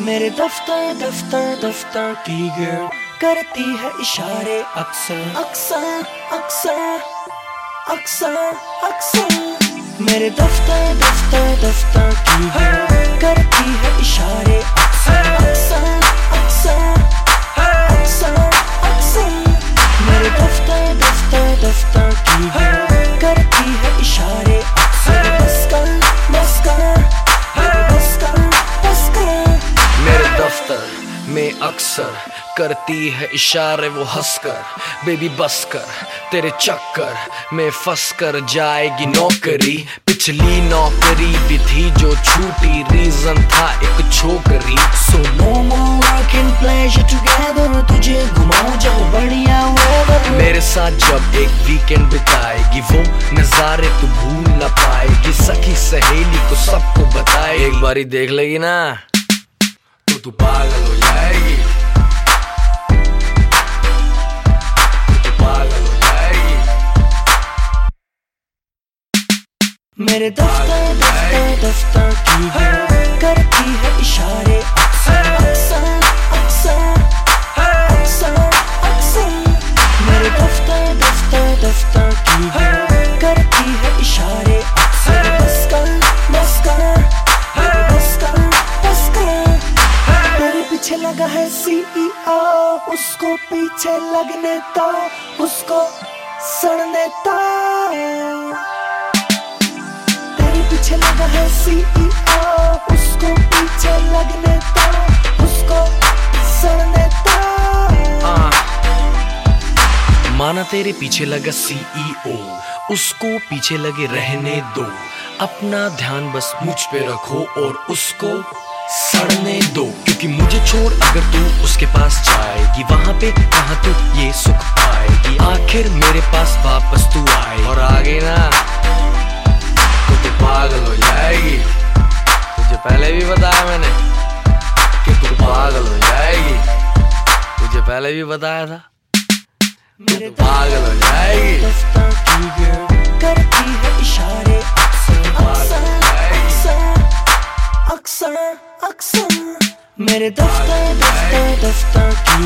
मेरे दफ्तर दफ्तर दफ्तर की गर्ल करती है इशारे अक्सर। अक्सर अक्सर अक्सर अक्सर। मेरे दफ्तर दफ्तर दफ्तर की गर्ल करती है इशारे अक्सर करती है इशारे वो हंसकर। बेबी बस कर तेरे चक्कर में फंस कर जाएगी नौकरी। पिछली नौकरी भी थी जो छूटी रीजन था एक छोकरी। So no more work and pleasure together तुझे घुमाऊं जब बढ़िया weather मेरे साथ जब एक वीकेंड बिताएगी वो नजारे तू भूल न पाएगी। सखी सहेली को सबको बताए एक बारी देख लेगी ना। तो तू पागल हो मेरे दफ्तर दफ्तर दफ्तर की गर्ल करती है इशारे अक्सर अक्सर अक्सर अक्सर अक्सर। मेरे दफ्तर दफ्तर दफ्तर की गर्ल करती है इशारे अक्सर तेरे पीछे लगा है सीईओ उसको पीछे लगने दो, उसको सड़ने दो। पीछे है सीईओ उसको पीछे लगने दो, उसको सड़ने दो। हाँ। माना तेरे पीछे लगा सीईओ उसको पीछे लगे रहने दो। अपना ध्यान बस मुझ पे रखो और उसको सड़ने दो। क्योंकि मुझे छोड़ अगर तू उसके पास जाएगी, वहाँ पे कहाँ तू ये सुख पाएगी। आखिर मेरे पास वापस तू आए और आगे पहले भी बताया था। मेरे पागल हो जाएगी। करती है इशारे अक्सर। अक्सर अक्सर अक्सर अक्सर। मेरे दफ्तर दफ्तर दफ्तर की